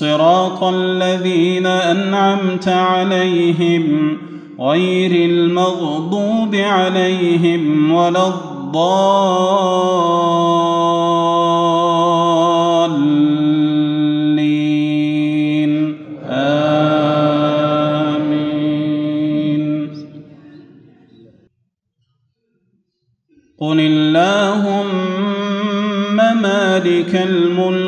صراط الذين أنعمت عليهم غير المغضوب عليهم ولا الضالين. آمين. قل اللهم مالك الملك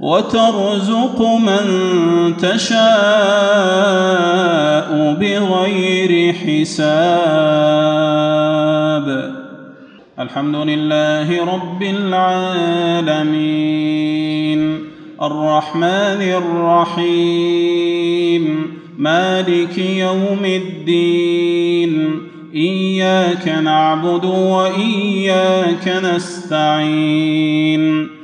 وترزق من تشاء بغير حساب. الحمد لله رب العالمين. الرحمن الرحيم. مالك يوم الدين. إياك نعبد وإياك نستعين.